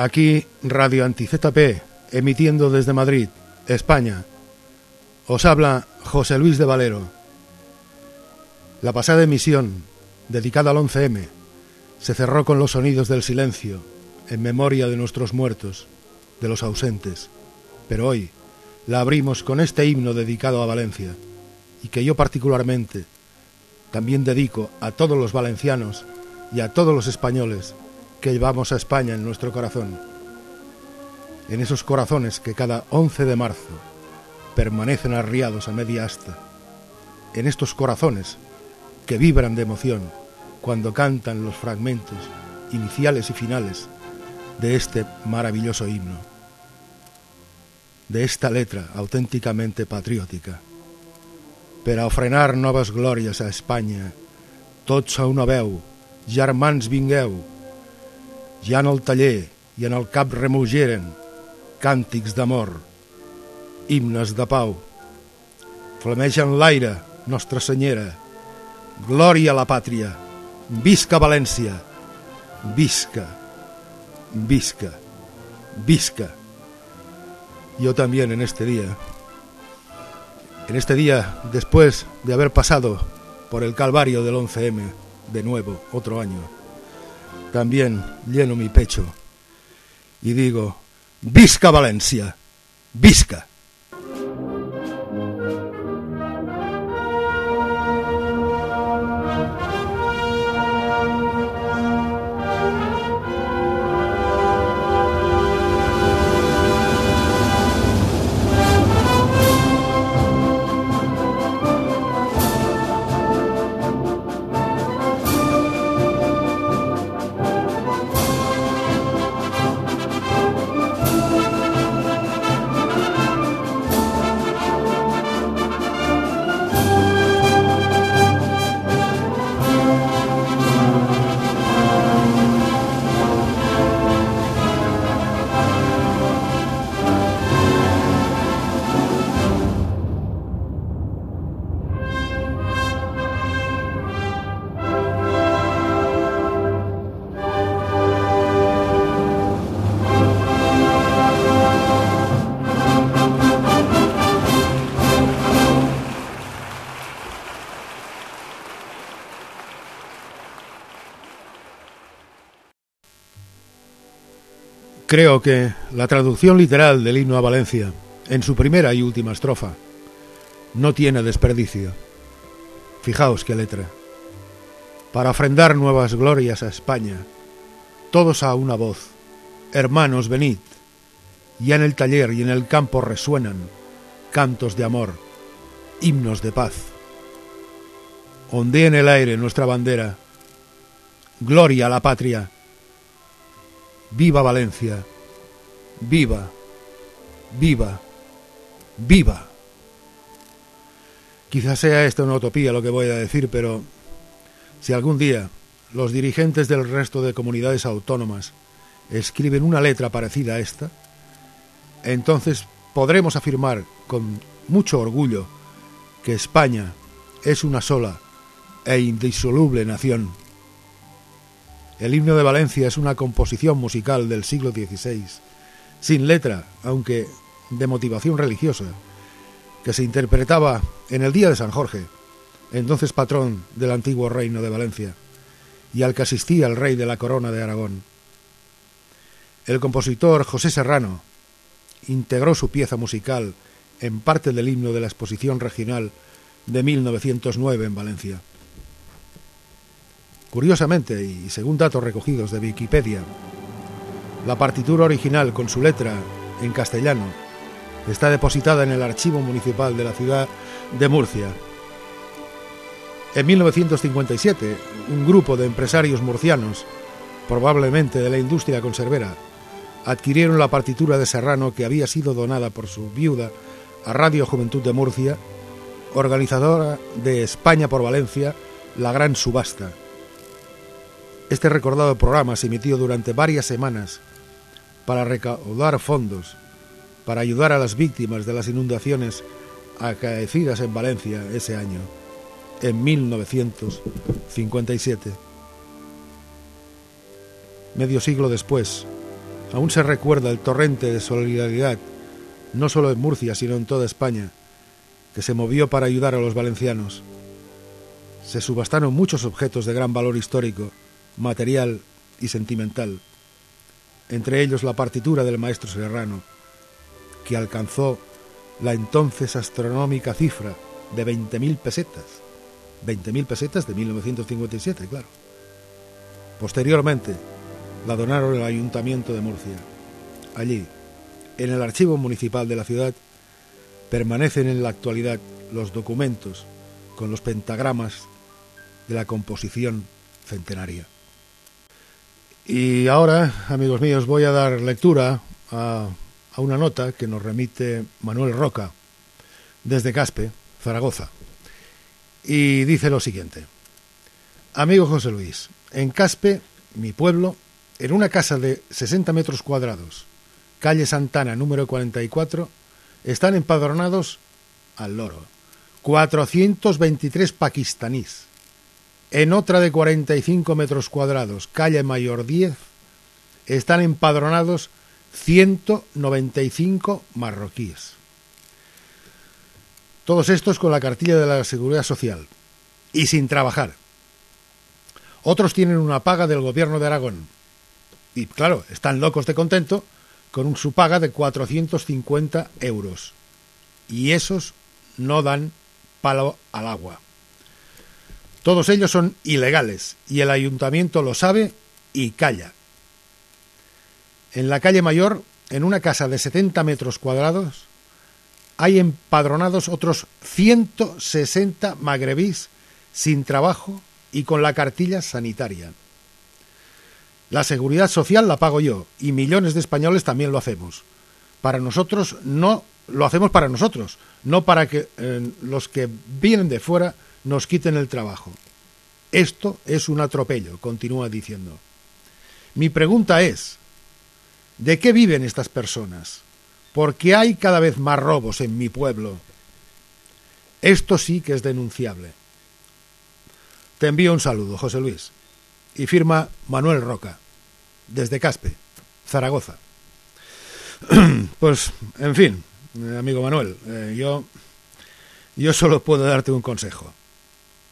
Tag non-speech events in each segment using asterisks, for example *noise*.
Aquí Radio Anti-ZP, emitiendo desde Madrid, España. Os habla José Luis de Valero. La pasada emisión, dedicada al 11M, se cerró con los sonidos del silencio, en memoria de nuestros muertos, de los ausentes. Pero hoy la abrimos con este himno dedicado a Valencia, y que yo particularmente también dedico a todos los valencianos y a todos los españoles que llevamos a España en nuestro corazón. En esos corazones que cada 11 de marzo permanecen arriados a media asta. En estos corazones que vibran de emoción cuando cantan los fragmentos iniciales y finales de este maravilloso himno, de esta letra auténticamente patriótica. Per a ofrenar noves glòries a Espanya, tots a una veu, germans ja en el taller i en el cap remugeren càntics d'amor, himnes de pau. Flamegen l'aire, Nostra Senyera, glòria a la pàtria, visca València, visca, visca, visca. Yo también en este día, en este día, después de haber pasado por el calvario del 11M, de nuevo, otro año, también lleno mi pecho y digo, visca Valencia, visca. Creo que la traducción literal del himno a Valencia, en su primera y última estrofa, no tiene desperdicio. Fijaos qué letra. Para ofrendar nuevas glorias a España, todos a una voz, hermanos, venid. Ya en el taller y en el campo resuenan cantos de amor, himnos de paz. Ondea en el aire nuestra bandera. Gloria a la patria Viva Valencia, viva, viva, viva. Quizás sea esto una utopía lo que voy a decir, pero si algún día los dirigentes del resto de comunidades autónomas escriben una letra parecida a esta, entonces podremos afirmar con mucho orgullo que España es una sola e indisoluble nación. El himno de Valencia es una composición musical del siglo XVI, sin letra, aunque de motivación religiosa, que se interpretaba en el Día de San Jorge, entonces patrón del antiguo reino de Valencia, y al que asistía el rey de la corona de Aragón. El compositor José Serrano integró su pieza musical en parte del himno de la exposición regional de 1909 en Valencia. Curiosamente, y según datos recogidos de Wikipedia, la partitura original con su letra en castellano está depositada en el Archivo Municipal de la ciudad de Murcia. En 1957, un grupo de empresarios murcianos, probablemente de la industria conservera, adquirieron la partitura de Serrano que había sido donada por su viuda a Radio Juventud de Murcia, organizadora de España por Valencia, la Gran Subasta. Este recordado programa se emitió durante varias semanas para recaudar fondos para ayudar a las víctimas de las inundaciones acaecidas en Valencia ese año, en 1957. Medio siglo después, Aún se recuerda el torrente de solidaridad, no solo en Murcia, sino en toda España, que se movió para ayudar a los valencianos. Se subastaron muchos objetos de gran valor histórico, material y sentimental, entre ellos la partitura del maestro Serrano, que alcanzó la entonces astronómica cifra de 20.000 pesetas. 20.000 pesetas de 1957, claro. Posteriormente, la donaron el Ayuntamiento de Murcia. Allí, en el archivo municipal de la ciudad, permanecen en la actualidad los documentos con los pentagramas de la composición centenaria. Y ahora, amigos míos, voy a dar lectura a, una nota que nos remite Manuel Roca desde Caspe, Zaragoza. Y dice lo siguiente. Amigo José Luis, en Caspe, mi pueblo, en una casa de 60 metros cuadrados, calle Santana número 44, están empadronados al loro 423 pakistaníes. En otra de 45 metros cuadrados, calle Mayor 10, están empadronados 195 marroquíes. Todos estos con la cartilla de la Seguridad Social y sin trabajar. Otros tienen una paga del gobierno de Aragón. Y claro, están locos de contento con su paga de 450 euros. Y esos no dan palo al agua. Todos ellos son ilegales y el ayuntamiento lo sabe y calla. En la calle Mayor, en una casa de 70 metros cuadrados, hay empadronados otros 160 magrebís sin trabajo y con la cartilla sanitaria. La seguridad social la pago yo y millones de españoles también lo hacemos. Para nosotros no lo hacemos para nosotros, no para que eh, los que vienen de fuera nos quiten el trabajo. Esto es un atropello, continúa diciendo. Mi pregunta es, ¿de qué viven estas personas? Porque hay cada vez más robos en mi pueblo. Esto sí que es denunciable. Te envío un saludo, José Luis. Y firma Manuel Roca, desde Caspe, Zaragoza. *clears throat* Pues, en fin, amigo Manuel, eh, yo, yo solo puedo darte un consejo.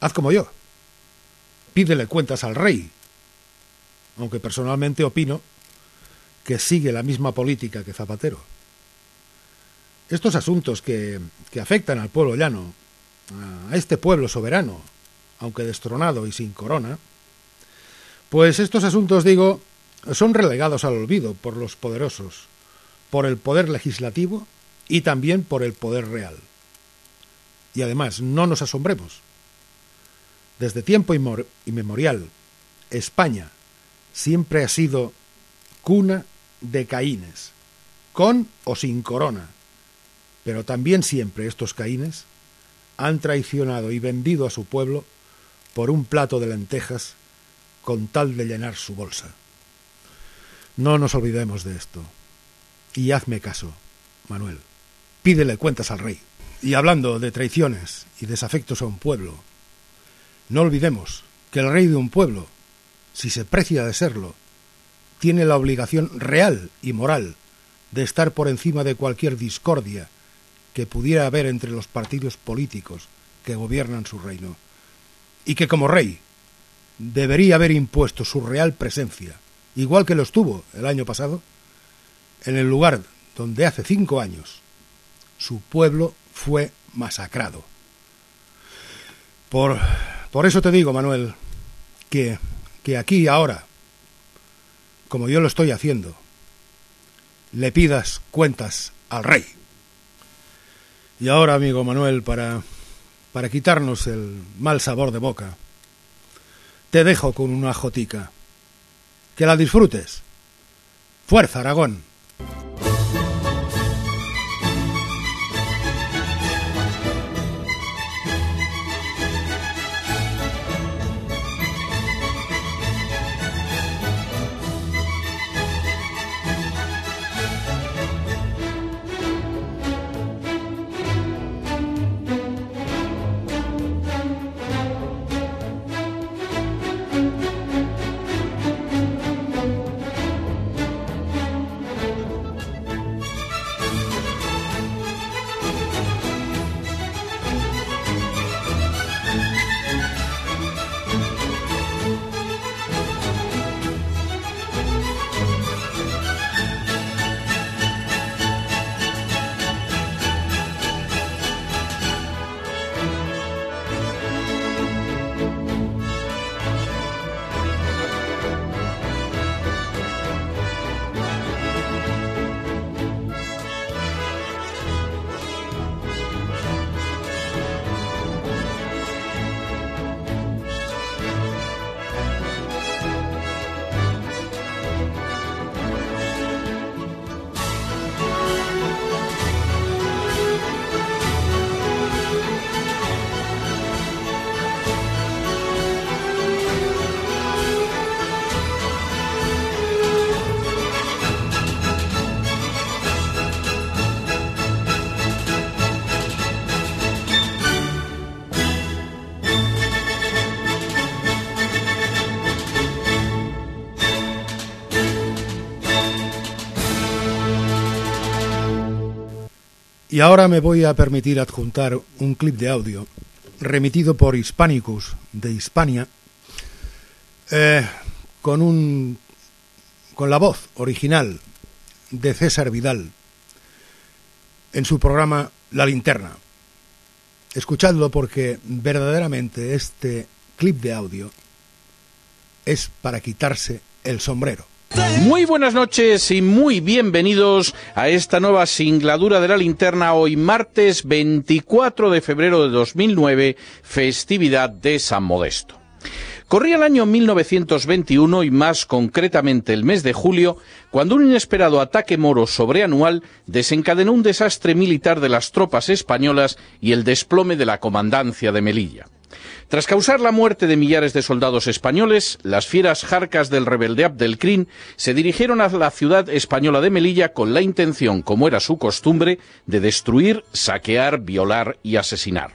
Haz como yo. Pídele cuentas al rey. Aunque personalmente opino que sigue la misma política que Zapatero. Estos asuntos que, que afectan al pueblo llano, a este pueblo soberano, aunque destronado y sin corona, pues estos asuntos, digo, son relegados al olvido por los poderosos, por el poder legislativo y también por el poder real. Y además, no nos asombremos. Desde tiempo inmemorial, España siempre ha sido cuna de caínes, con o sin corona, pero también siempre estos caínes han traicionado y vendido a su pueblo por un plato de lentejas con tal de llenar su bolsa. No nos olvidemos de esto. Y hazme caso, Manuel. Pídele cuentas al rey. Y hablando de traiciones y desafectos a un pueblo, no olvidemos que el rey de un pueblo, si se precia de serlo, tiene la obligación real y moral de estar por encima de cualquier discordia que pudiera haber entre los partidos políticos que gobiernan su reino y que como rey debería haber impuesto su real presencia, igual que lo estuvo el año pasado, en el lugar donde hace cinco años su pueblo fue masacrado. Por, por eso te digo, Manuel, que, que aquí y ahora, como yo lo estoy haciendo, le pidas cuentas al rey. Y ahora, amigo Manuel, para para quitarnos el mal sabor de boca, te dejo con una jotica. Que la disfrutes. Fuerza, Aragón. Y ahora me voy a permitir adjuntar un clip de audio remitido por Hispanicus de Hispania eh, con un con la voz original de César Vidal en su programa La Linterna. Escuchadlo porque verdaderamente este clip de audio es para quitarse el sombrero. Muy buenas noches y muy bienvenidos a esta nueva singladura de la linterna hoy martes 24 de febrero de 2009, festividad de San Modesto. Corría el año 1921 y más concretamente el mes de julio, cuando un inesperado ataque moro sobreanual desencadenó un desastre militar de las tropas españolas y el desplome de la comandancia de Melilla. Tras causar la muerte de millares de soldados españoles, las fieras jarcas del rebelde Abdelkrim se dirigieron a la ciudad española de Melilla con la intención, como era su costumbre, de destruir, saquear, violar y asesinar.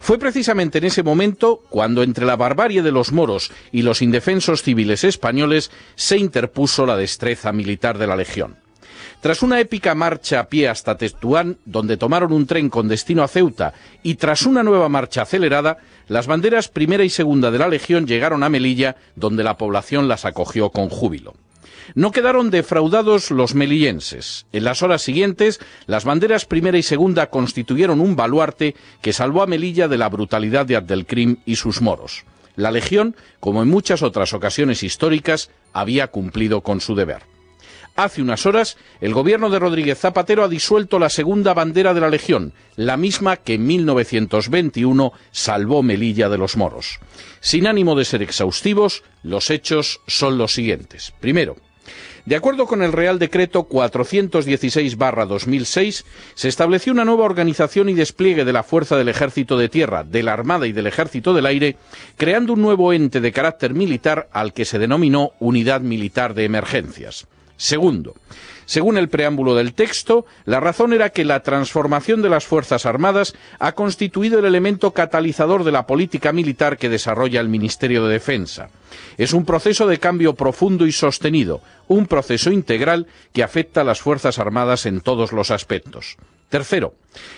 Fue precisamente en ese momento cuando entre la barbarie de los moros y los indefensos civiles españoles se interpuso la destreza militar de la Legión. Tras una épica marcha a pie hasta Tetuán, donde tomaron un tren con destino a Ceuta, y tras una nueva marcha acelerada, las banderas primera y segunda de la Legión llegaron a Melilla, donde la población las acogió con júbilo. No quedaron defraudados los melillenses. En las horas siguientes, las banderas primera y segunda constituyeron un baluarte que salvó a Melilla de la brutalidad de Abdelkrim y sus moros. La Legión, como en muchas otras ocasiones históricas, había cumplido con su deber. Hace unas horas, el gobierno de Rodríguez Zapatero ha disuelto la segunda bandera de la Legión, la misma que en 1921 salvó Melilla de los moros. Sin ánimo de ser exhaustivos, los hechos son los siguientes. Primero, de acuerdo con el Real Decreto 416-2006, se estableció una nueva organización y despliegue de la Fuerza del Ejército de Tierra, de la Armada y del Ejército del Aire, creando un nuevo ente de carácter militar al que se denominó Unidad Militar de Emergencias. Segundo, según el preámbulo del texto, la razón era que la transformación de las Fuerzas Armadas ha constituido el elemento catalizador de la política militar que desarrolla el Ministerio de Defensa. Es un proceso de cambio profundo y sostenido, un proceso integral que afecta a las Fuerzas Armadas en todos los aspectos. Tercero,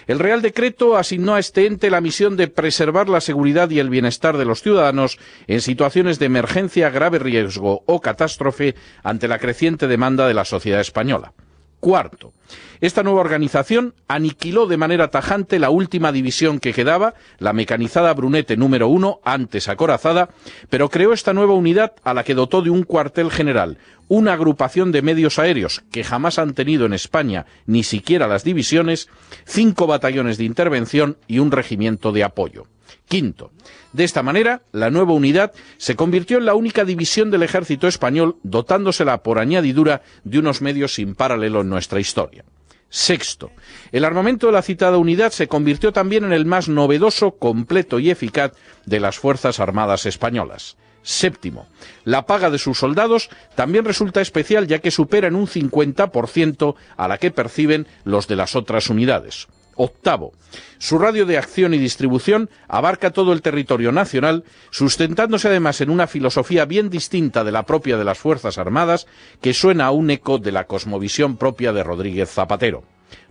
el Real Decreto asignó a este ente la misión de preservar la seguridad y el bienestar de los ciudadanos en situaciones de emergencia, grave riesgo o catástrofe ante la creciente demanda de la sociedad española. Cuarto, esta nueva organización aniquiló de manera tajante la última división que quedaba, la mecanizada Brunete número uno, antes acorazada, pero creó esta nueva unidad a la que dotó de un cuartel general, una agrupación de medios aéreos que jamás han tenido en España ni siquiera las divisiones, cinco batallones de intervención y un regimiento de apoyo. Quinto, de esta manera, la nueva unidad se convirtió en la única división del ejército español dotándosela por añadidura de unos medios sin paralelo en nuestra historia. Sexto, el armamento de la citada unidad se convirtió también en el más novedoso, completo y eficaz de las Fuerzas Armadas españolas. Séptimo, la paga de sus soldados también resulta especial ya que supera en un 50% a la que perciben los de las otras unidades. Octavo, su radio de acción y distribución abarca todo el territorio nacional, sustentándose además en una filosofía bien distinta de la propia de las Fuerzas Armadas, que suena a un eco de la cosmovisión propia de Rodríguez Zapatero.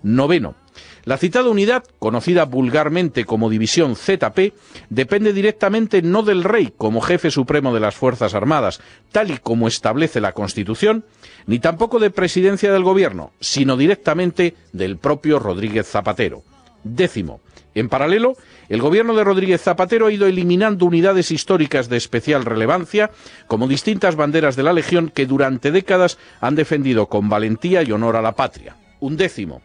Noveno, la citada unidad, conocida vulgarmente como División ZP, depende directamente no del rey como jefe supremo de las Fuerzas Armadas, tal y como establece la Constitución, ni tampoco de presidencia del gobierno, sino directamente del propio Rodríguez Zapatero. Décimo. En paralelo, el gobierno de Rodríguez Zapatero ha ido eliminando unidades históricas de especial relevancia, como distintas banderas de la Legión que durante décadas han defendido con valentía y honor a la patria. Un décimo.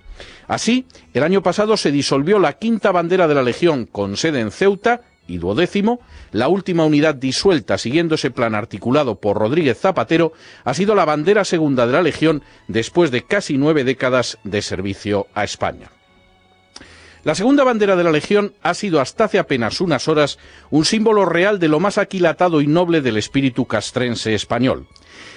Así, el año pasado se disolvió la quinta bandera de la Legión con sede en Ceuta y duodécimo, la última unidad disuelta siguiendo ese plan articulado por Rodríguez Zapatero ha sido la bandera segunda de la Legión después de casi nueve décadas de servicio a España. La segunda bandera de la Legión ha sido hasta hace apenas unas horas un símbolo real de lo más aquilatado y noble del espíritu castrense español.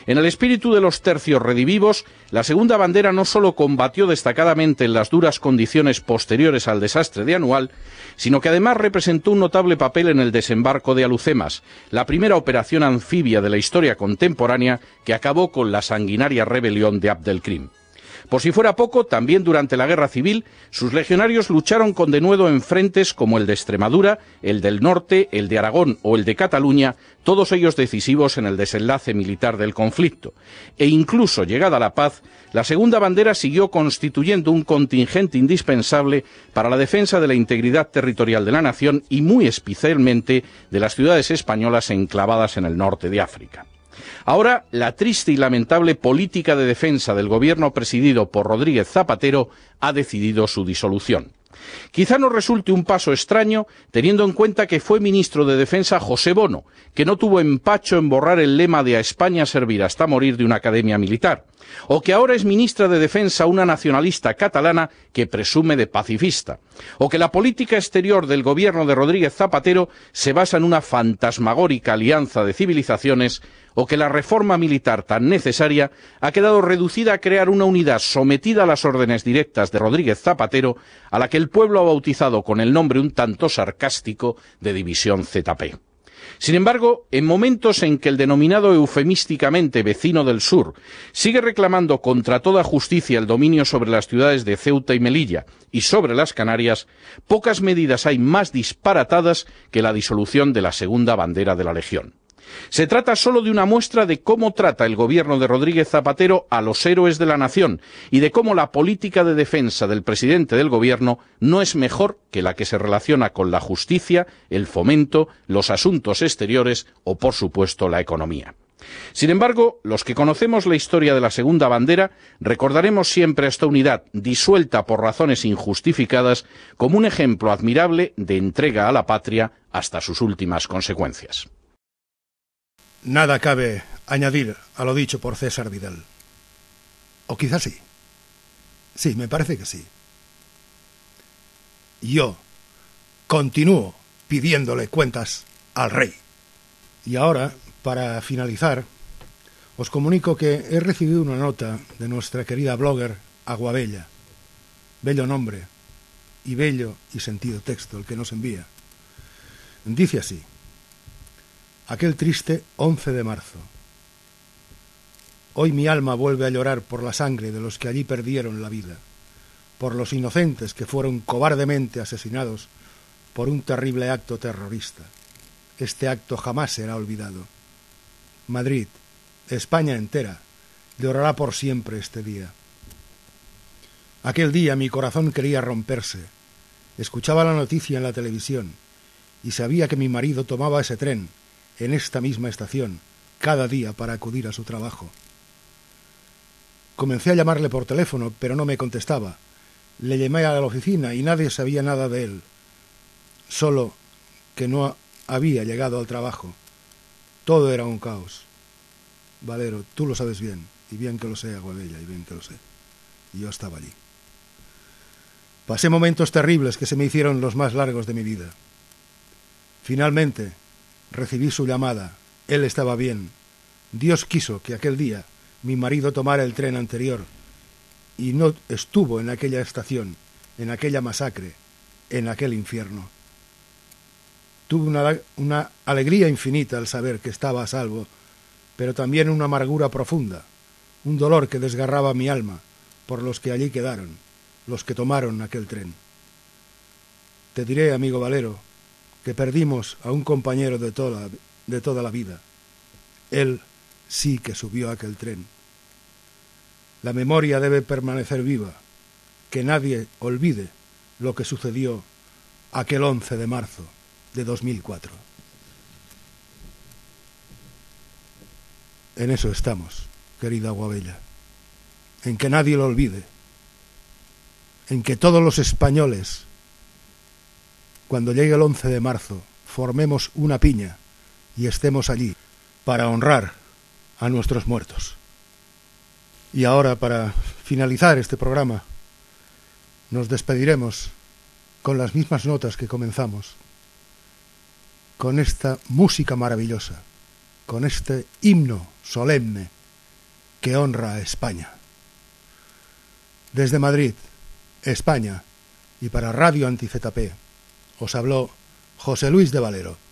En el espíritu de los tercios redivivos, la segunda bandera no solo combatió destacadamente en las duras condiciones posteriores al desastre de Anual, sino que además representó un notable papel en el desembarco de Alucemas, la primera operación anfibia de la historia contemporánea que acabó con la sanguinaria rebelión de Abdelkrim. Por si fuera poco, también durante la Guerra Civil, sus legionarios lucharon con denuedo en frentes como el de Extremadura, el del Norte, el de Aragón o el de Cataluña, todos ellos decisivos en el desenlace militar del conflicto. E incluso llegada la paz, la segunda bandera siguió constituyendo un contingente indispensable para la defensa de la integridad territorial de la nación y muy especialmente de las ciudades españolas enclavadas en el norte de África. Ahora, la triste y lamentable política de defensa del gobierno presidido por Rodríguez Zapatero ha decidido su disolución. Quizá nos resulte un paso extraño teniendo en cuenta que fue ministro de Defensa José Bono, que no tuvo empacho en borrar el lema de a España servir hasta morir de una academia militar, o que ahora es ministra de Defensa una nacionalista catalana que presume de pacifista, o que la política exterior del gobierno de Rodríguez Zapatero se basa en una fantasmagórica alianza de civilizaciones o que la reforma militar tan necesaria ha quedado reducida a crear una unidad sometida a las órdenes directas de Rodríguez Zapatero, a la que el pueblo ha bautizado con el nombre un tanto sarcástico de División ZP. Sin embargo, en momentos en que el denominado eufemísticamente vecino del sur sigue reclamando contra toda justicia el dominio sobre las ciudades de Ceuta y Melilla y sobre las Canarias, pocas medidas hay más disparatadas que la disolución de la segunda bandera de la Legión. Se trata solo de una muestra de cómo trata el gobierno de Rodríguez Zapatero a los héroes de la nación y de cómo la política de defensa del presidente del gobierno no es mejor que la que se relaciona con la justicia, el fomento, los asuntos exteriores o, por supuesto, la economía. Sin embargo, los que conocemos la historia de la Segunda Bandera recordaremos siempre a esta unidad, disuelta por razones injustificadas, como un ejemplo admirable de entrega a la patria hasta sus últimas consecuencias. Nada cabe añadir a lo dicho por César Vidal. O quizás sí. Sí, me parece que sí. Yo continúo pidiéndole cuentas al rey. Y ahora, para finalizar, os comunico que he recibido una nota de nuestra querida blogger Aguabella. Bello nombre y bello y sentido texto el que nos envía. Dice así aquel triste 11 de marzo. Hoy mi alma vuelve a llorar por la sangre de los que allí perdieron la vida, por los inocentes que fueron cobardemente asesinados por un terrible acto terrorista. Este acto jamás será olvidado. Madrid, España entera, llorará por siempre este día. Aquel día mi corazón quería romperse. Escuchaba la noticia en la televisión y sabía que mi marido tomaba ese tren en esta misma estación, cada día para acudir a su trabajo. Comencé a llamarle por teléfono, pero no me contestaba. Le llamé a la oficina y nadie sabía nada de él, solo que no había llegado al trabajo. Todo era un caos. Valero, tú lo sabes bien, y bien que lo sé, Aguadella, y bien que lo sé. Y yo estaba allí. Pasé momentos terribles que se me hicieron los más largos de mi vida. Finalmente, Recibí su llamada. Él estaba bien. Dios quiso que aquel día mi marido tomara el tren anterior y no estuvo en aquella estación, en aquella masacre, en aquel infierno. Tuve una, una, alegría infinita al saber que estaba a salvo, pero también una amargura profunda, un dolor que desgarraba mi alma por los que allí quedaron, los que tomaron aquel tren. Te diré, amigo Valero, que perdimos a un compañero de toda, de toda la vida. Él sí que subió a aquel tren. La memoria debe permanecer viva, que nadie olvide lo que sucedió aquel 11 de marzo de 2004. En eso estamos, querida Aguabella, en que nadie lo olvide, en que todos los españoles cuando llegue el 11 de marzo, formemos una piña y estemos allí para honrar a nuestros muertos. Y ahora, para finalizar este programa, nos despediremos con las mismas notas que comenzamos, con esta música maravillosa, con este himno solemne que honra a España. Desde Madrid, España, y para Radio Anti-ZP, os habló José Luis de Valero.